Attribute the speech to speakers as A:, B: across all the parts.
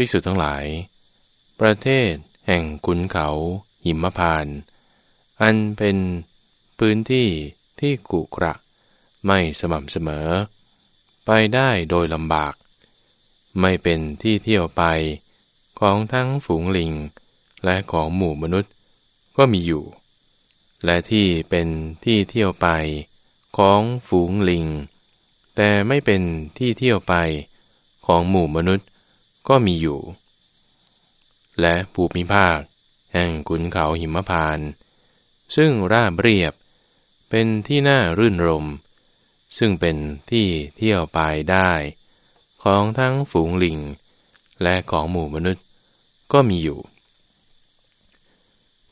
A: ภิกษุทั้งหลาย ประเทศแห่งขุนเขาหิมพาน อันเป็นพื้นที่ที่กุกระไม่สม่ำเสมอ ไปได้โดยลำบาก ไม่เป็นที่เที่ยวไปของทั้งฝูงลิงและของหมู่มนุษย์ก็มีอยู่ และที่เป็นที่เที่ยวไปของฝูงลิง แต่ไม่เป็นที่เที่ยวไปของหมู่มนุษย์ ก็มีอยู่ และภูมิภาค แห่งขุนเขาหิมพาน ซึ่งราบเรียบ เป็นที่น่ารื่นรม ซึ่งเป็นที่เที่ยวไปได้ ของทั้งฝูงลิง และของหมู่มนุษย์ก็มีอยู่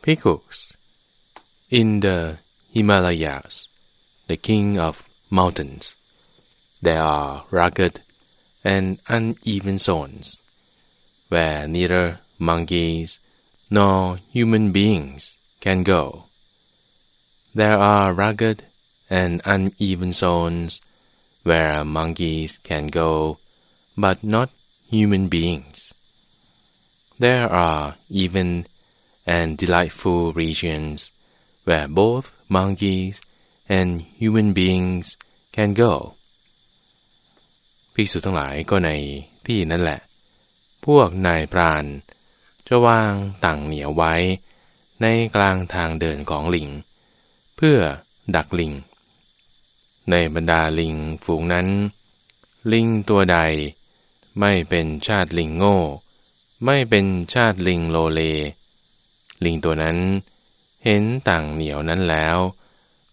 A: Pickles in the Himalayas the king of mountains there are rugged and uneven zones where neither monkeys nor human beings can go there are rugged and uneven zones where monkeys can go but not human beings there are even and delightful regions where both monkeys and human beings can go ภิกษุทั้งหลายก็ในที่นั่นแหละ พวกนายพราน จะวางต่างเหนียวไว้ ในกลางทางเดินของลิง เพื่อดักลิง ในบรรดาลิงฝูงนั้น ลิงตัวใด ไม่เป็นชาติลิงโง่ ไม่เป็นชาติลิงโลเล ลิงตัวนั้นเห็นต่างเหนียวนั้นแล้ว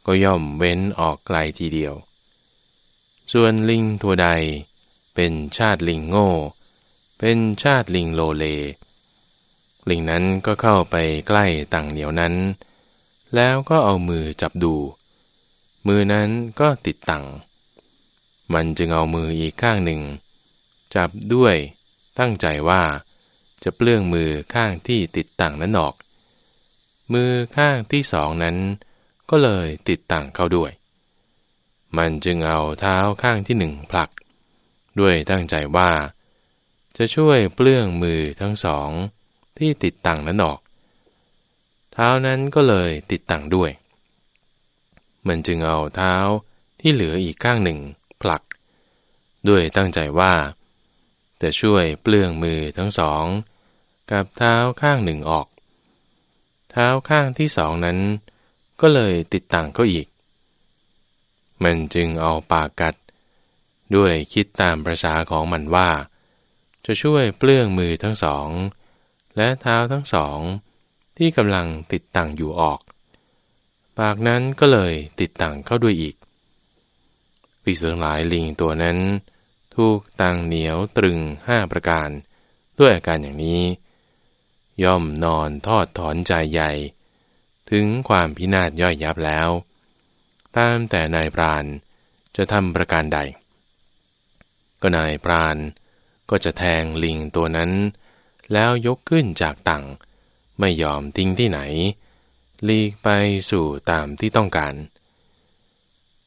A: ก็ย่อมเว้นออกไกลทีเดียว ส่วนลิงตัวใดเป็นชาติลิงโง่ เป็นชาติลิงโลเล ลิงนั้นก็เข้าไปใกล้ต่างเหนียวนั้น แล้วก็เอามือจับดู มือนั้นก็ติดตังมันจึงเอามืออีกข้างหนึ่ง จับด้วยตั้งใจว่า จะเปลื้องมือข้างที่ติดต่างนั้นออก มือข้างที่สองนั้น ก็เลยติดต่างเข้าด้วย มันจึงเอาเท้าข้างที่หนึ่งผลัก ด้วยตั้งใจว่า จะช่วยเปลื้องมือทั้งสองที่ติดต่างนั้นออก เท้านั้นก็เลยติดต่างด้วย มันจึงเอาเท้าที่เหลืออีกข้างหนึ่งผลัก ด้วยตั้งใจว่า จะช่วยเปลื้องมือทั้งสอง กับเท้าข้างหนึ่งออก เท้าข้างที่สองนั้น ก็เลยติดต่างเขาอีก มันจึงเอาปากกัด ด้วยคิดตามประษาของมันว่า จะช่วยเปลื้องมือทั้งสอง และเท้าทั้งสอง ที่กำลังติดต่างอยู่ออก ปากนั้นก็เลยติดต่างเข้าด้วยอีกปีศาจหลายลิงตัวนั้น ถูกตังเหนียวตรึงห้าประการ ด้วยอาการอย่างนี้ ย่อมนอนทอดถอนใจใหญ่ ถึงความพินาศย่อยยับแล้ว ตามแต่นายพรานจะทำประการใด ก็นายพราน ก็จะแทงลิงตัวนั้น แล้วยกขึ้นจากตังไม่ยอมทิ้งที่ไหน ลีกไปสู่ตามที่ต้องการ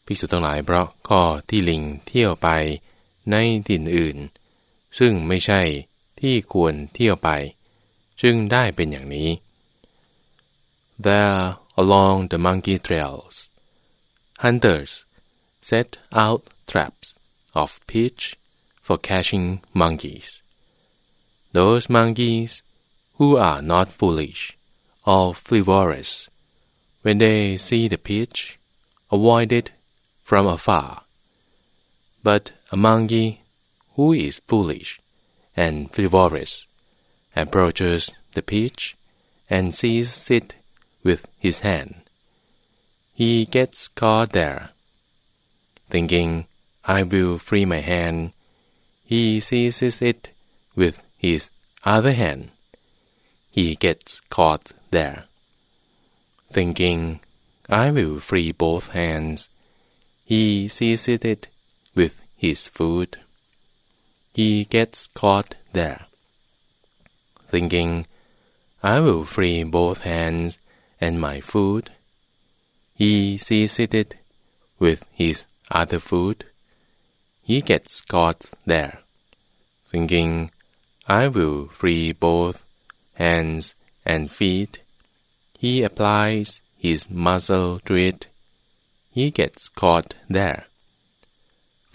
A: พิสุทั้งหลายเพราะข้อที่ลิงเที่ยวไปในถิ่นอื่น ซึ่งไม่ใช่ที่ควรเที่ยวไป จึงได้เป็นอย่างนี้ There along the monkey trails hunters set out traps of pitch for catching monkeys those monkeys who are not foolish or frivolous when they see the pitch avoid it from afar but a monkey who is foolish and frivolous approaches the pitch and seizes it with his hand. He gets caught there. Thinking, I will free my hand, he seizes it with his other hand. He gets caught there. Thinking, I will free both hands, he seizes it with his food. He gets caught there. Thinking, I will free both hands and my foot. He seizes it with his other food. He gets caught there. Thinking, I will free both hands and feet. He applies his muzzle to it. He gets caught there.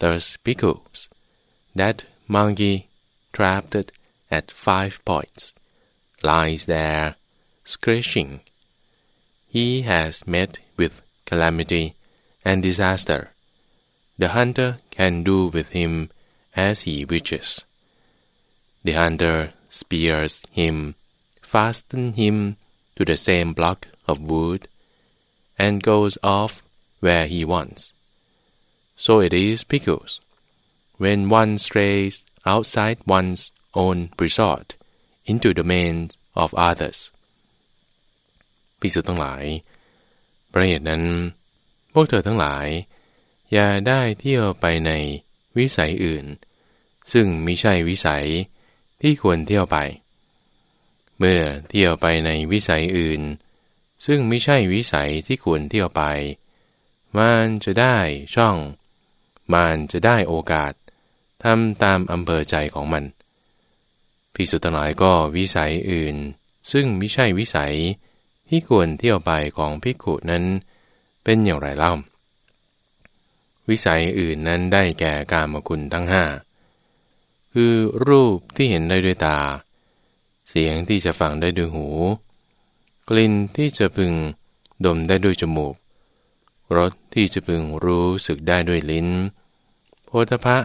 A: Thus pickles that monkey trapped at five points lies there scratching. He has met with calamity and disaster The hunter can do with him as he wishes. The hunter spears him, fastens him to the same block of wood, and goes off where he wants. So it is pickles. When one strays outside one's own resort into the domain of others ภิกษุทั้งหลายประเหตุนั้น พวกเธอทั้งหลาย อย่าได้เที่ยวไปในวิสัยอื่น ซึ่งมิใช่วิสัยที่ควรเที่ยวไป เมื่อเที่ยวไปในวิสัยอื่น ซึ่งไม่ใช่วิสัยที่ควรเที่ยวไป มันจะได้ช่อง มันจะได้โอกาสทำตามอำเภอใจของมันภิกษุทั้งหลายก็วิสัยอื่น ซึ่งไม่ใช่วิสัยที่ควรเที่ยวไปของภิกขุนั้น เป็นอย่างไรเล่า วิสัยอื่นนั้นได้แก่กามคุณทั้งห้าคือรูปที่เห็นได้ด้วยตา เสียงที่จะฟังได้ด้วยหู กลิ่นที่จะพึงดมได้ด้วยจมูก รสที่จะพึงรู้สึกได้ด้วยลิ้น โพธพะ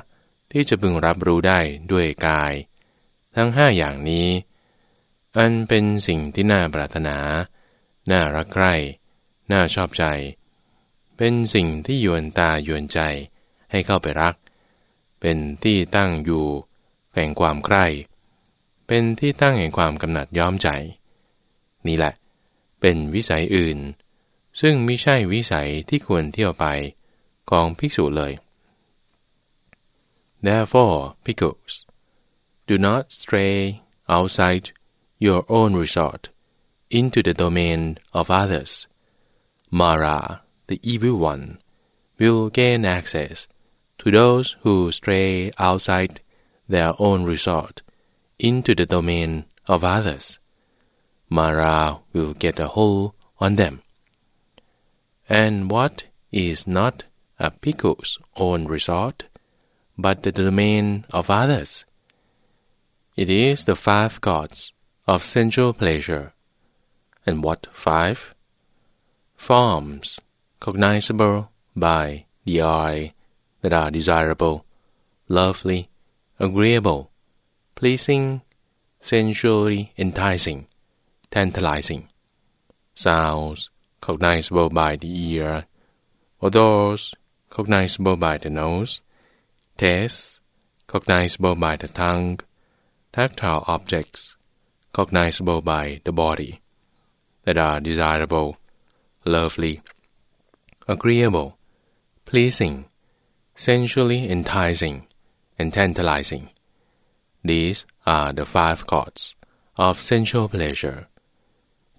A: ที่จะพึงรับรู้ได้ด้วยกาย ทั้งห้าอย่างนี้ อันเป็นสิ่งที่น่าปรารถนา น่ารักใคร่ น่าชอบใจ เป็นสิ่งที่ยวนตายวนใจให้เข้าไปรัก เป็นที่ตั้งอยู่แห่งความใคร่เป็นที่ตั้งแห่งความกำหนัดย้อมใจ นี่แหละ เป็นวิสัยอื่น ซึ่งไม่ใช่วิสัยที่ควรเที่ยวไปของภิกษุเลย Therefore, pickles, do not stray outside your own resort into the domain of others. Mara, the evil one, will gain access to those who stray outside their own resort into the domain of others. Mara will get a hold on them. And what is not a pickle's own resort but the domain of others. It is the five gods of sensual pleasure. And what five? Forms cognizable by the eye that are desirable, lovely, agreeable, pleasing, sensually enticing, tantalizing. Sounds cognizable by the ear, odors cognizable by the nose, taste cognizable by the tongue, tactile objects cognizable by the body, that are desirable, lovely, agreeable, pleasing, sensually enticing, and tantalizing. These are the five gods of sensual pleasure.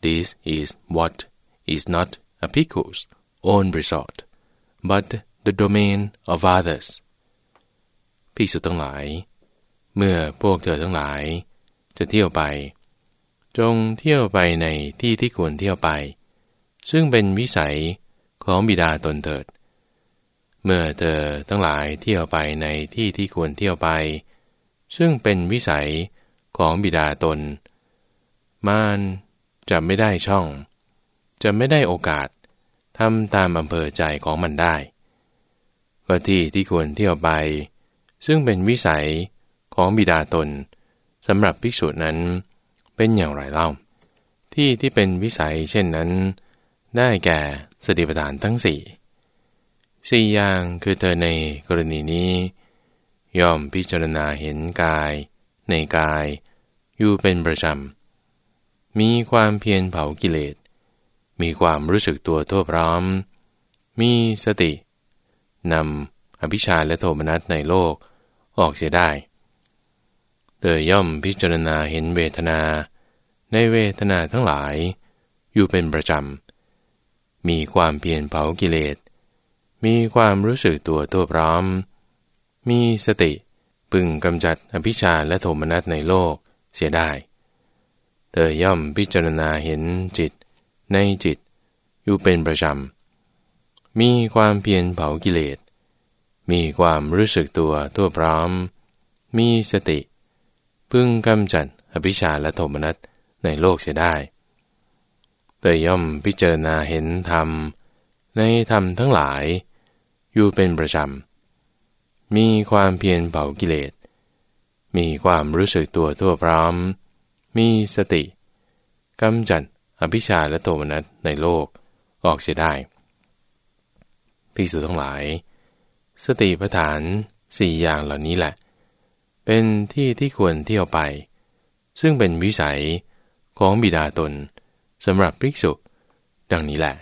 A: This is what is not a pico's own resort, but the domain of others. ภิกษุทั้งหลาย เมื่อพวกเธอทั้งหลาย จะเที่ยวไป จงเที่ยวไปในที่ที่ควรเที่ยวไป ซึ่งเป็นวิสัย ของบิดาตนเถิด เมื่อเธอทั้งหลายเที่ยวไปในที่ที่ควรเที่ยวไป ซึ่งเป็นวิสัยของบิดาตน มานจะไม่ได้ช่อง จะไม่ได้โอกาสทำตามอำเภอใจของมันได้ก็ที่ที่ควรเที่ยวไป ซึ่งเป็นวิสัยของบิดาตนสำหรับภิกษุนั้นเป็นอย่างไรเล่า ที่ที่เป็นวิสัยเช่นนั้น ได้แก่สติปัฏฐานทั้งสี่สี่อย่างคือเธอในกรณีนี้ ย่อมพิจารณาเห็นกาย ในกาย อยู่เป็นประจำ มีความเพียรเผากิเลส มีความรู้สึกตัวทั่วพร้อม มีสตินำอภิชาและโทมนัสในโลกออกเสียได้ เธอย่อมพิจารณาเห็นเวทนา ในเวทนาทั้งหลาย อยู่เป็นประจำ มีความเพียรเผากิเลส มีความรู้สึกตัวตัวพร้อม มีสติพึงกำจัดอภิชาและโทมนัสในโลกเสียได้ เธอย่อมพิจารณาเห็นจิต ในจิต อยู่เป็นประจำ มีความเพียรเผากิเลส มีความรู้สึกตัวตัวพร้อม มีสติ พึงกำจัดอภิชาและโทมนัสในโลกเสียได้ เตยย่อมพิจารณาเห็นธรรม ในธรรมทั้งหลาย อยู่เป็นประจำ มีความเพียรเผากิเลส มีความรู้สึกตัวทั่วพร้อม มีสติกำจัดอภิชาและโทมนัสในโลกออกเสียได้พิสุทั้งหลาย สติปัฏฐานสี่อย่างเหล่านี้แหละ เป็นที่ที่ควรเที่ยวไป ซึ่งเป็นวิสัยของบิดาตน สำหรับภิกษุดังนี้แหละ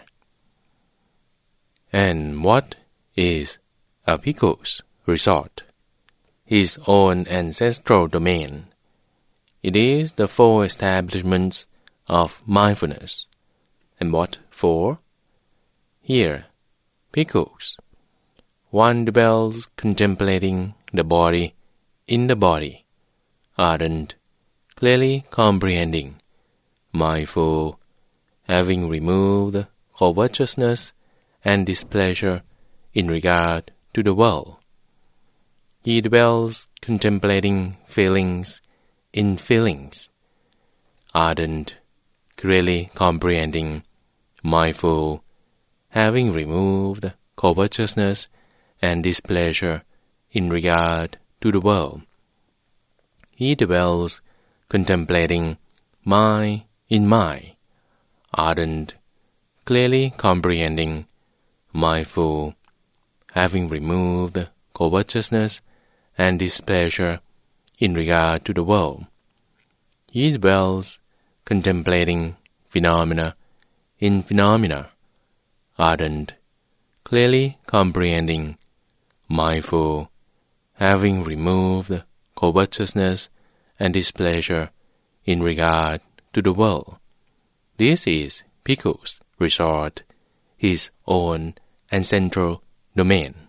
A: and what is a bhikkhu's resort his own ancestral domain it is the four establishments of mindfulness and what for here bhikkhus one dwells contemplating the body in the body ardent clearly comprehending mindful having removed covetousness and displeasure in regard to the world. He dwells contemplating feelings in feelings, ardent, clearly comprehending, mindful, having removed covetousness and displeasure in regard to the world. He dwells contemplating mind in mind, ardent, clearly comprehending, mindful, having removed covetousness and displeasure in regard to the world. He dwells contemplating phenomena in phenomena, ardent, clearly comprehending, mindful, having removed covetousness and displeasure in regard to the world. This is Pickle's resort, his own ancestral domain.